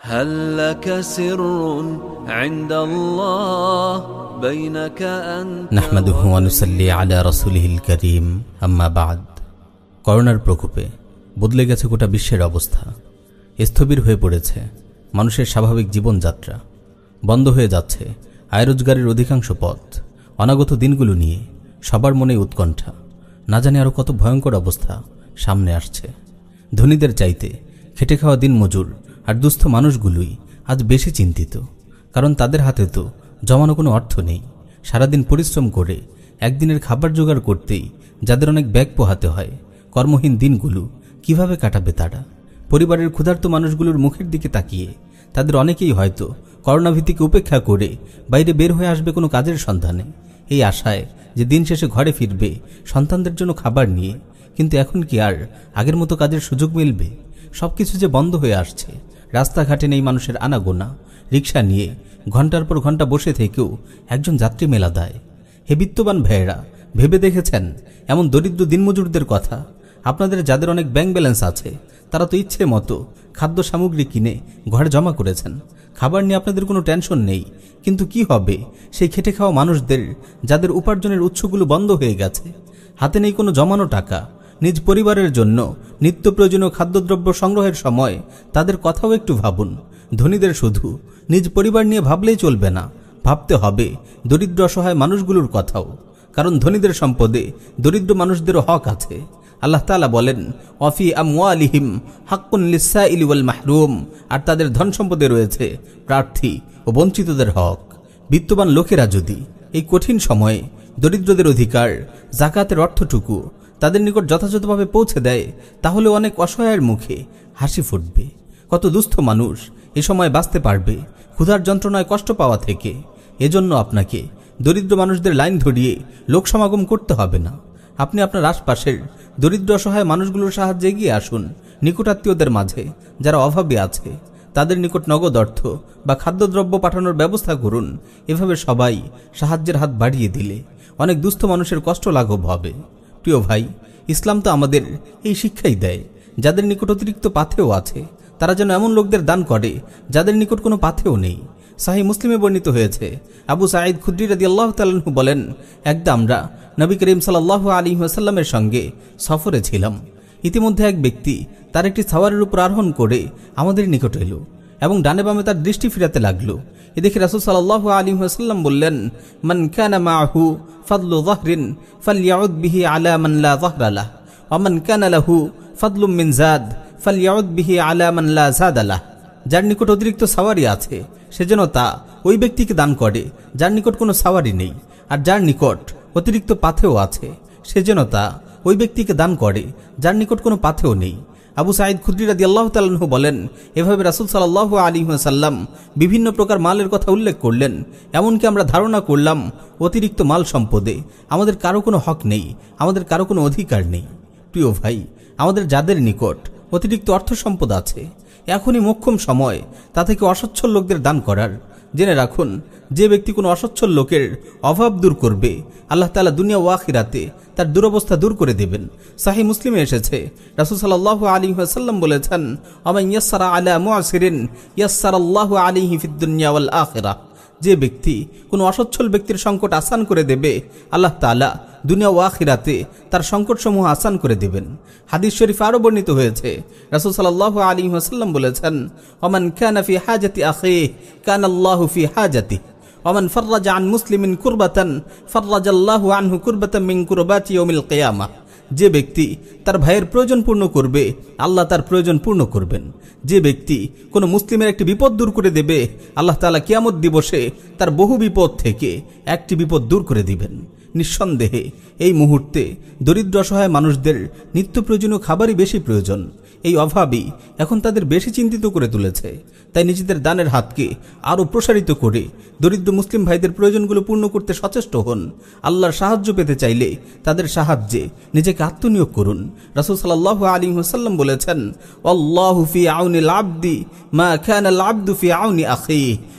هل لك سر عند الله بينك أنت নাহমাদুহু আনুসাল্লি আলা রসুলিহিল করিম আম্মা বাদ করোনার প্রকোপে বদলে গেছে গোটা বিশ্বের অবস্থা স্থবির হয়ে পড়েছে মানুষের স্বাভাবিক জীবনযাত্রা বন্ধ হয়ে যাচ্ছে আয় রোজগারের অধিকাংশ পথ অনাগত দিনগুলো নিয়ে সবার মনে উৎকণ্ঠা না জানি আরও কত ভয়ঙ্কর অবস্থা সামনে আসছে ধনীদের চাইতে খেটে খাওয়া দিন মজুর আর দুস্থ মানুষগুলোই আজ বেশি চিন্তিত, কারণ তাদের হাতে তো জমানো কোনো অর্থ নেই। সারাদিন পরিশ্রম করে একদিনের খাবার জোগাড় করতেই যাদের অনেক ব্যাগ পোহাতে হয়, কর্মহীন দিনগুলো কীভাবে কাটাবে তারা? পরিবারের ক্ষুধার্ত মানুষগুলোর মুখের দিকে তাকিয়ে তাদের অনেকেই হয়তো করোনা ভীতিকে উপেক্ষা করে বাইরে বের হয়ে আসবে কোনো কাজের সন্ধানে। এই আশায় যে দিন শেষে ঘরে ফিরবে সন্তানদের জন্য খাবার নিয়ে, কিন্তু এখন কি আর আগের মতো কাজের সুযোগ মিলবে? সবকিছু যে বন্ধ হয়ে আসছে রাস্তাঘাটে নেই মানুষের আনাগোনা, রিক্সা নিয়ে ঘণ্টার পর ঘণ্টা বসে থেকেও একজন যাত্রী মেলা দেয়। হে বিত্তবান ভাইয়েরা, ভেবে দেখেছেন? এমন দরিদ্র দিনমজুরদের কথা? আপনাদের যাদের অনেক ব্যাংক ব্যালেন্স আছে, তারা তো ইচ্ছে মতো খাদ্য সামগ্রী কিনে ঘরে জমা করেছেন। খাবার নিয়ে আপনাদের কোনো টেনশন নেই। কিন্তু কি হবে? সেই খেটে খাওয়া মানুষদের, যাদের উপার্জনের উৎসগুলো বন্ধ হয়ে গেছে। হাতে নেই কোনো জমানো টাকা। নিজ পরিবারের জন্য নিত্য প্রয়োজনীয় খাদ্যদ্রব্য সংগ্রহের সময় তাদের কথাও একটু ভাবুন। ধনীদের শুধু নিজ পরিবার নিয়ে ভাবলেই চলবে না। ভাবতে হবে দরিদ্র অসহায় মানুষগুলোর কথাও। কারণ ধনীদের সম্পদে দরিদ্র মানুষদেরও হক আছে। আল্লাহ তালা বলেন অফি আমওয়ালিহিম হাক্কুন লিসা ইলিওয়াল মাহরুম। আর তাদের ধন সম্পদে রয়েছে প্রার্থী ও বঞ্চিতদের হক। বিত্তবান লোকেরা যদি এই কঠিন সময়ে দরিদ্রদের অধিকার, জাকাতের অর্থটুকু তাদের নিকট যথাযথভাবে পৌঁছে দেয়, তাহলে অনেক অসহায়ের মুখে হাসি ফুটবে। কত দুস্থ মানুষ এ সময় বাঁচতে পারবে, ক্ষুধার যন্ত্রণায় কষ্ট পাওয়া থেকে। এজন্য আপনাকে দরিদ্র মানুষদের লাইন ধরিয়ে লোক সমাগম করতে হবে না। আপনি আপনার আশপাশের দরিদ্র অসহায় মানুষগুলোর সাহায্যে এগিয়ে আসুন। নিকটাত্মীয়দের মাঝে যারা অভাবে আছে, তাদের নিকট নগদ অর্থ বা খাদ্যদ্রব্য পাঠানোর ব্যবস্থা করুন। এভাবে সবাই সাহায্যের হাত বাড়িয়ে দিলে অনেক দুস্থ মানুষের কষ্ট লাঘব হবে। প্রিয় ভাই, ইসলাম তো আমাদের এই শিক্ষাই দেয়। যাদের নিকট অতিরিক্ত পাথেও আছে, তারা যেন এমন লোকদের দান করে, যাদের নিকট কোনো পাথেও নেই। সাহি মুসলিমে বর্ণিত হয়েছে, আবু সাঈদ খুদ্রি রাদি আল্লাহ তালু বলেন, একদা আমরা নবী করিম সাল্লাহ আলী আসাল্লামের সঙ্গে সফরে ছিলাম। ইতিমধ্যে এক ব্যক্তি তার একটি সাওয়ারের উপর আরোহণ করে আমাদের নিকট এলো। এবং ডানে বামে তার দৃষ্টি ফিরাতে লাগল। এ দেখে রাসুল সাল্লাহ আলী আসাল্লাম বললেন, মান কানা মাহু ফাদলু জাহরিন ফালিয়াউদ বিহি আলা মান লা জাহরালাহ ওমান কানা লাহু ফাদলুম মিন জাদ ফালিয়াউদ বিহি আলা মান জাদ আলাহ যার নিকট অতিরিক্ত সাওয়ারি আছে সেজন্য তা ওই ব্যক্তিকে দান করে, যার নিকট কোনো সাওয়ারি নেই। আর যার নিকট অতিরিক্ত পাথেও আছে সেজন্য তা ওই ব্যক্তিকে দান করে, যার নিকট কোনো পাথেও নেই। আবু সাইদ খুদ্রি রাদি আল্লাহ তাল্লাহ বলেন, এভাবে রাসুল সাল্লাহ আলী সাল্লাম বিভিন্ন প্রকার মালের কথা উল্লেখ করলেন। এমনকি আমরা ধারণা করলাম, অতিরিক্ত মাল সম্পদে আমাদের কারও কোনো হক নেই, আমাদের কারও কোনো অধিকার নেই। প্রিয় ভাই, আমাদের যাদের নিকট অতিরিক্ত অর্থ সম্পদ আছে, এখনই মোক্ষম সময়, তা থেকে অসচ্ছল লোকদের দান করার। জেনে রাখুন, যে ব্যক্তি কোনো অসচ্ছল লোকের অভাব দূর করবে, আল্লাহ তালা দুনিয়া ওয়াখিরাতে তার দুরবস্থা দূর করে দেবেন। সাহি মুসলিমে এসেছে, রাসুল সাল্লাহ আলী সাল্লাম বলেছেন আমায় ইয়াসারা আলা মুআসিরিন ইয়াসার আল্লাহ আলী হিফিদ্দুনিয়া আখেরা আখিরা। যে ব্যক্তি কোনো অসচ্ছল ব্যক্তির সংকট আসান করে দেবে, আল্লাহ তালা দুনিয়া ওয়াখিরাতে তার সংকটসমূহ আসান করে দেবেন। হাদিস শরীফ আরও বর্ণিত হয়েছে। রাসুল সাল্লাহ আলী ওয়াসাল্লাম বলেছেন কানা ফি হাজাতি আখে, কান আল্লাহ ফি হাজাতি। ওমান ফর্রাজ আন মুসলিমিন কুরবাতান ফর্রাজ আল্লাহ আনহু কুরবাতাম মিন কুরবাতি ওমিল কেয়ামা। যে ব্যক্তি তার ভাইয়ের প্রয়োজন পূর্ণ করবে, আল্লাহ তার প্রয়োজন পূর্ণ করবেন। যে ব্যক্তি কোনো মুসলিমের একটি বিপদ দূর করে দেবে, আল্লাহ তালা কিয়ামত দিবসে তার বহু বিপদ থেকে একটি বিপদ দূর করে দিবেন। নিঃসন্দেহে এই মুহূর্তে দরিদ্র অসহায় মানুষদের নিত্য প্রয়োজনীয় খাবারই বেশি প্রয়োজন। এই অভাবই এখন তাদের বেশি চিন্তিত করে তুলেছে। তাই নিজেদের দানের হাতকে আরও প্রসারিত করে দরিদ্র মুসলিম ভাইদের প্রয়োজনগুলো পূর্ণ করতে সচেষ্ট হন। আল্লাহর সাহায্য পেতে চাইলে তাদের সাহায্যে নিজেকে আত্মনিয়োগ করুন। রাসুল সাল্লাহ আলী হুসাল্লাম বলেছেন মা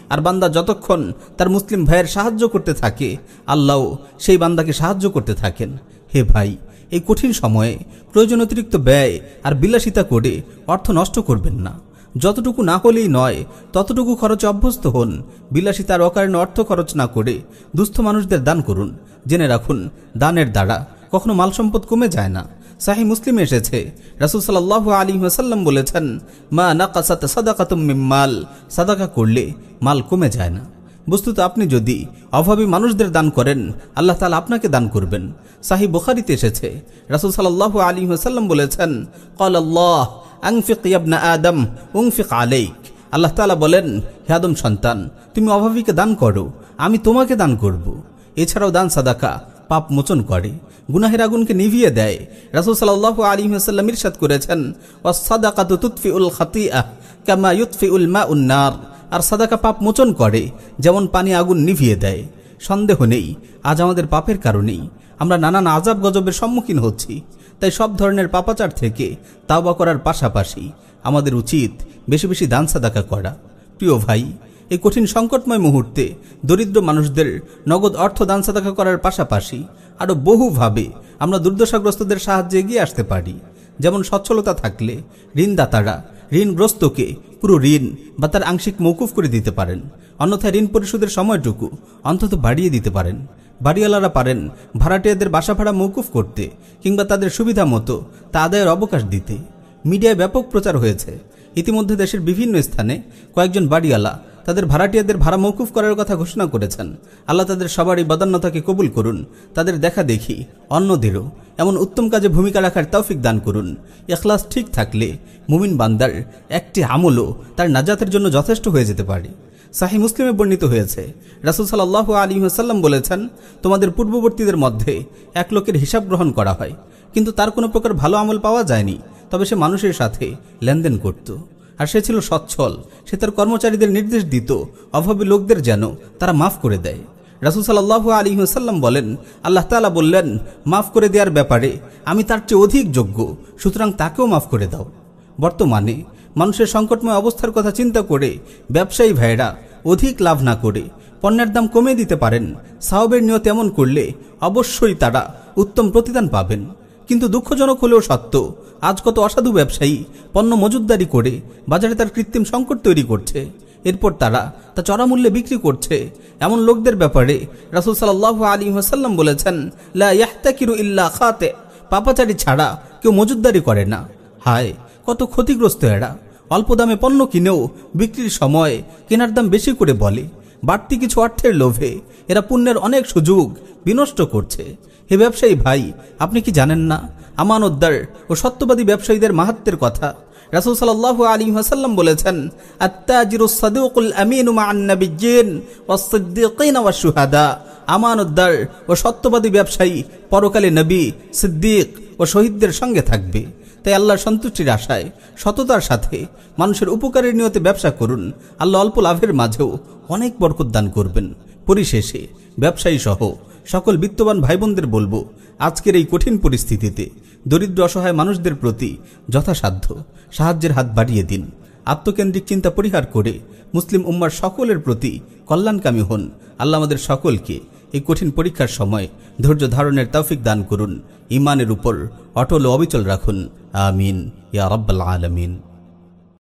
আর বান্দা যতক্ষণ তার মুসলিম ভাইয়ের সাহায্য করতে থাকে আল্লাহ সেই বান্দাকে সাহায্য করতে থাকেন। হে ভাই এই কঠিন সময়ে প্রয়োজন অতিরিক্ত ব্যয় আর বিলাসিতা করে অর্থ নষ্ট করবেন না। যতটুকু না হলেই নয়, ততটুকু খরচে অভ্যস্ত হন। বিলাসিতার অকারণে অর্থ খরচ না করে দুস্থ মানুষদের দান করুন। জেনে রাখুন, দানের দ্বারা কখনো মাল সম্পদ কমে যায় না। সাহি মুসলিম এসেছে, রাসুল সাল্লাহ আলী ওয়াসাল্লাম বলেছেন, মা নাকাসাত সাদাকাতুম মিম্মাল সাদাকা করলে মাল কমে যায় না। বস্তুত আপনি যদি অভাবী মানুষদের দান করেন, আল্লাহ তালা আপনাকে দান করবেন। সাহি বুখারিতে এসেছে। রাসুল সাল্লাহ আলী ওয়াসাল্লাম বলেছেন কল আল্লাহ আংফিক ইয়াবনা আদম উংফিক আলেক আল্লাহ তালা বলেন, হে আদম সন্তান, তুমি অভাবীকে দান করো, আমি তোমাকে দান করব। এছাড়াও দান সাদাকা, পাপ মোচন করে, গুনাহের আগুনকে নিভিয়ে দেয়। রাসুল সাল্লাহ আলী হাসাল্লাম ইরশাদ করেছেন ও ওয়াসাদাকাতু তুতফি উল খাতিয়া কামা ইউতফি উল মা উন্নার আর সাদাকা পাপ মোচন করে, যেমন পানি আগুন নিভিয়ে দেয়। সন্দেহ নেই, আজ আমাদের পাপের কারণেই আমরা নানান আজাব গজবের সম্মুখীন হচ্ছি। তাই সব ধরনের পাপাচার থেকে তাওবা করার পাশাপাশি আমাদের উচিত বেশি বেশি দান সাদাকা করা। প্রিয় ভাই, এই কঠিন সংকটময় মুহূর্তে দরিদ্র মানুষদের নগদ অর্থ দান সাদাকা করার পাশাপাশি আরও বহুভাবে আমরা দুর্দশাগ্রস্তদের সাহায্যে এগিয়ে আসতে পারি। যেমন সচ্ছলতা থাকলে ঋণদাতারা ঋণগ্রস্তকে পুরো ঋণ বা তার আংশিক মৌকুফ করে দিতে পারেন। অন্যথায় ঋণ পরিশোধের সময়টুকু অন্তত বাড়িয়ে দিতে পারেন। বাড়িওয়ালারা পারেন ভাড়াটিয়াদের বাসা ভাড়া মৌকুফ করতে কিংবা তাদের সুবিধা মতো তা আদায়ের অবকাশ দিতে। মিডিয়ায় ব্যাপক প্রচার হয়েছে। ইতিমধ্যে দেশের বিভিন্ন স্থানে কয়েকজন বাড়িওয়ালা তাদের ভাড়াটিয়াদের ভাড়া মৌকুফ করার কথা ঘোষণা করেছেন। আল্লাহ তাদের সবারই বদান্যতাকে কবুল করুন, তাদের দেখা দেখি, অন্যদেরও এমন উত্তম কাজে ভূমিকা রাখার তৌফিক দান করুন। এখলাস ঠিক থাকলে মুমিন বান্দার একটি আমলও তার নাজাতের জন্য যথেষ্ট হয়ে যেতে পারে। সাহি মুসলিমে বর্ণিত হয়েছে, রাসুল সাল্লাহ আলী হাসাল্লাম বলেছেন, তোমাদের পূর্ববর্তীদের মধ্যে এক লোকের হিসাব গ্রহণ করা হয়, কিন্তু তার কোনো প্রকার ভালো আমল পাওয়া যায়নি, তবে সে মানুষের সাথে লেনদেন করত। আর সে ছিল সচ্ছল। সে তার কর্মচারীদের নির্দেশ দিত, অভাবী লোকদের যেন তারা মাফ করে দেয়। রাসুল সাল্লাহ আলী হাসাল্লাম বলেন, আল্লাহ তালা বললেন, মাফ করে দেওয়ার ব্যাপারে আমি তার চেয়ে অধিক যোগ্য, সুতরাং তাকেও মাফ করে দাও। বর্তমানে মানুষের সংকটময় অবস্থার কথা চিন্তা করে ব্যবসায়ী ভাইয়েরা অধিক লাভ না করে পণ্যের দাম কমে দিতে পারেন। সাহবের নিয়ত এমন করলে অবশ্যই তারা উত্তম প্রতিদান পাবেন। কিন্তু দুঃখজনক হলেও সত্য। আজ কত অসাধু ব্যবসায়ী পণ্য মজুদদারি করে, বাজারে তার কৃত্রিম সংকট তৈরি করছে। এরপর তারা তা চড়া মূল্যে বিক্রি করছে। এমন লোকদের ব্যাপারে রাসুল সাল্লাহ আলী হাসাল্লাম বলেছেন ইল্লা খাতে। পাপাচারি ছাড়া কেউ মজুদদারি করে না। হায়, কত ক্ষতিগ্রস্ত এরা। অল্প দামে পণ্য কিনেও বিক্রির সময় কেনার দাম বেশি করে বলে। বাড়তি কিছু অর্থের লোভে এরা পুণ্যের অনেক সুযোগ বিনষ্ট করছে। হে ব্যবসায়ী ভাই, আপনি কি জানেন না? আমানতদার ও সত্যবাদী ব্যবসায়ীদের মাহাত্মের কথা। রাসুল সাল্লাহ আলী হাসাল্লাম বলেছেন আত্মাজিরু সাদুকুল আমিনু মান্নাবিজিন ওয়াসিদ্দিকিন ওয়া শুহাদা আমানতদার ও সত্যবাদী ব্যবসায়ী পরকালে নবী, সিদ্দিক ও শহীদদের সঙ্গে থাকবে। তাই আল্লাহর সন্তুষ্টির আশায়, সততার সাথে মানুষের উপকারের নিয়তে ব্যবসা করুন। আল্লাহ অল্প লাভের মাঝেও অনেক বরকত করবেন। পরিশেষে ব্যবসায়ী সহ সকল বিত্তবান ভাই বোনদের বলব, আজকের এই কঠিন পরিস্থিতিতে দরিদ্র অসহায় মানুষদের প্রতি যথাসাধ্য সাহায্যের হাত বাড়িয়ে দিন। আত্মকেন্দ্রিক চিন্তা পরিহার করে মুসলিম উম্মার সকলের প্রতি কল্যাণকামী হন। আল্লাহ আমাদের সকলকে এই কঠিন পরীক্ষার সময় ধৈর্য ধারণের তৌফিক দান করুন। ইমানের উপর অটল অবিচল রাখুন। আমিন। ইয়া রব্বাল আলমিন।